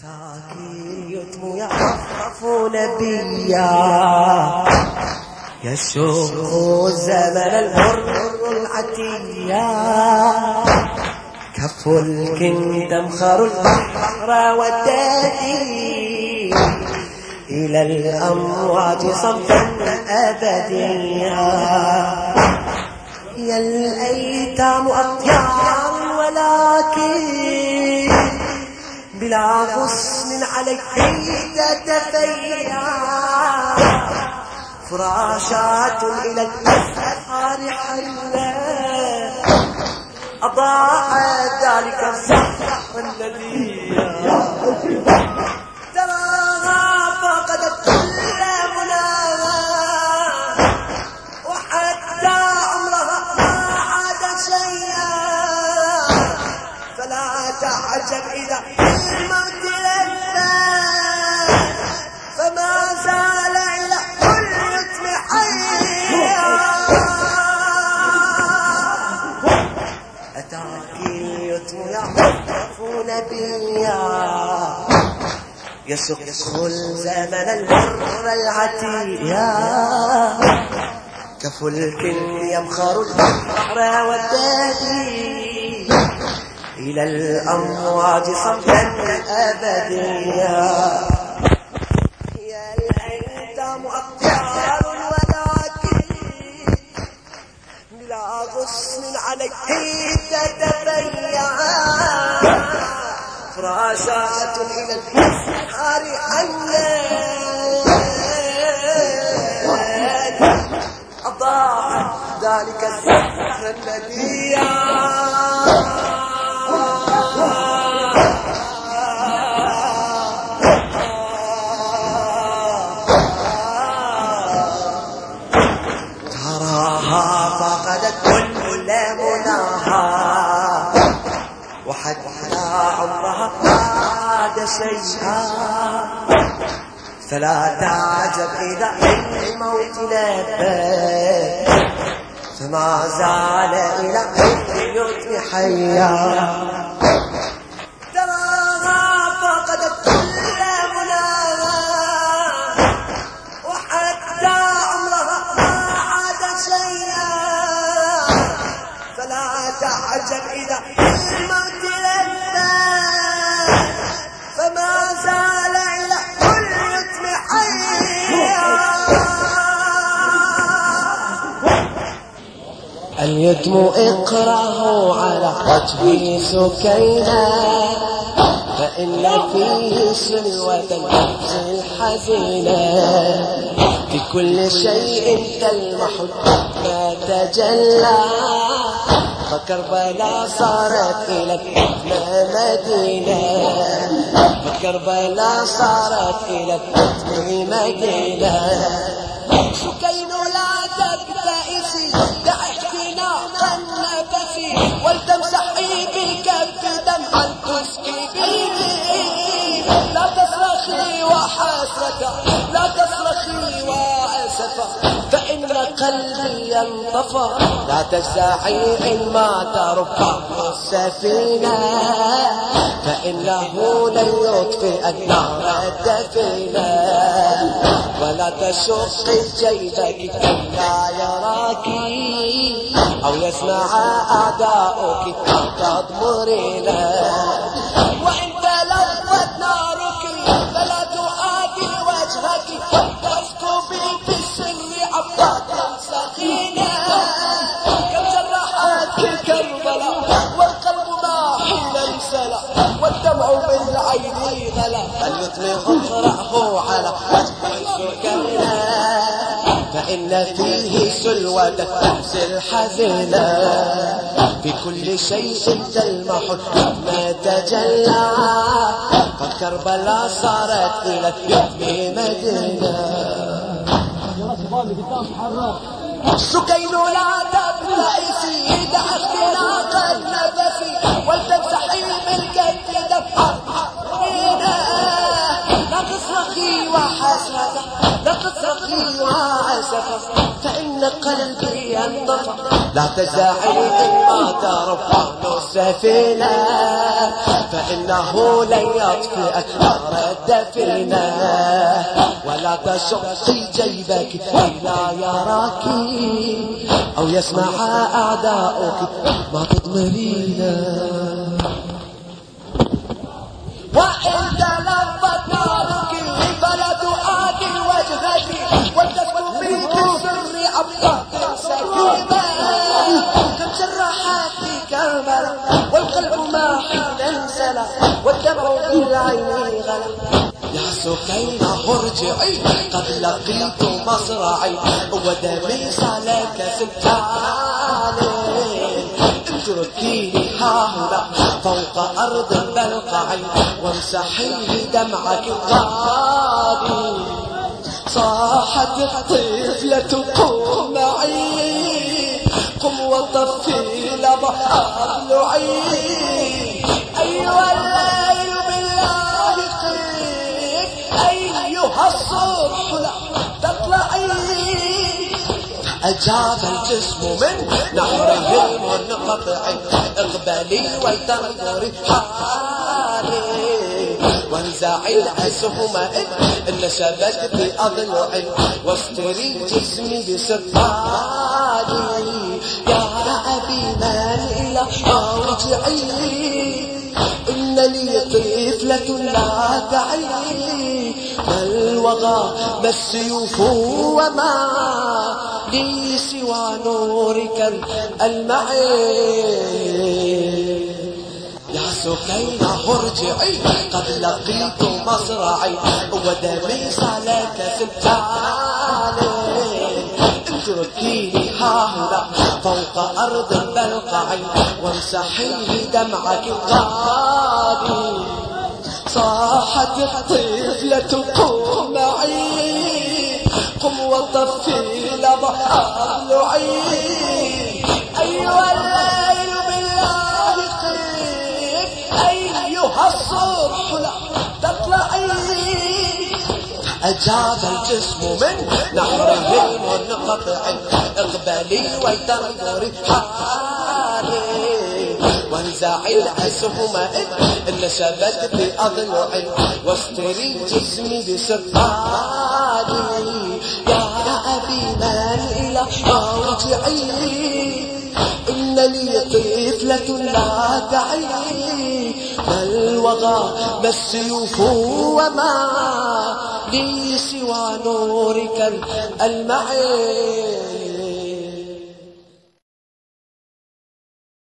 ساكن يتم يعرفون بيا. يشوق الزمن المر العتيا. كف الكن تمخر البحر والدادي إلى الأمواج صمتا أبديا. هي الأيتام أطيار ولكن بلا غصن عليك تتفيا فراشات إلى الأسحار حلا أضاع ذلك الزهر الذي يسق الزمن المر العتيا كفلك يمخر البحر والدادي إلى الأمواج صمتا أبديا. هي الأيتام أطيار ولكن بلا غصن عليك تتبيع فراشات إلى الأسحار عنا أضاع ذلك السحر الذي عمرها عاد شيئا. فلا تعجب إذا الموت لبى فما زال إلى اليتم حيا. اليتم إقرأه على وجه سكينة. فإن فيه سلوة النفس الحزينة في كل شيء تلمح ما تجلى. فكربلاء صارت إلى مدينة فكربلاء صارت إلى مدينة سكين لا تبتئسي احتناق النفس ولتمسحي بالكف دمعا تسكبي لا تصرخي وحسرة لا تصرخي وأسفا فإن قلبي ينطفى لا تستحي إن ما ترفع السفينة. فإنه لن يطفئ النار الدفينة. ولا تشق جيبك لا يراك أو يسمع أعداؤك تضمرين وإن تلفت نارك فلا تؤذي وجهك تسكبي في السر عبادا سخينا كم جرحتك كربلاء والقلب ما حين انسلى والدمع بالعين غلا. فليتم اقرأه على وجه سكينة فإن فيه سلوة النفس الحزينة في كل شيء تلمح ما تجلى. فكربلاء صارت إلى اليتم مدينة. سكين لا تبتئسي دع اختناق النفس ولتمسحي فإن قلبي انطفى لا تزعل إما ترفع السفينة فإنه لن يطفئ نار الدفينة ولا تشقي جيبك لا يراك أو يسمع أعداؤك ما تضمرين ما حين انسلى والدمع بالعين غلا يا سكينة ارجعي قد لقيت مصرعي ودمي سالك سبتاني اتركيني ها هنا فوق أرض البلقع وامسحي دمعك القاضي صاحت الطفلة قم معي قم وطفي لظى أضلعي الجسم من نحره المنقطع اقبلي ولتنظري حالي. وانزعي الأسهم إن في أضلعي واستري جسمي بسرطاني. يا أبي من إلى أرجعي. إنني طفلة لا تعي ما الوغى؟ ما السيوف وما لي سوى نورك المعين يا سكينة ارجعي قد لقيت مصرعي ودمي سالك سبتاني اتركيني ها هنا فوق أرض البلقع وامسحي دمعك القاضي صاحت الطفلة قم قم وطفي لظى أضلعي أيها الليل بالله قيك أيها الصبح لا تطلعي أجاب الجسم من نحره المنقطع اقبلي ولتنظري حالي وانزعي الأسهم إن نشبت في أضلعي واستري جسمي أبي إلى ارجعي إنني طفلة لا تعي ما الوغى ما السيوف وما لي سوى نورك المعين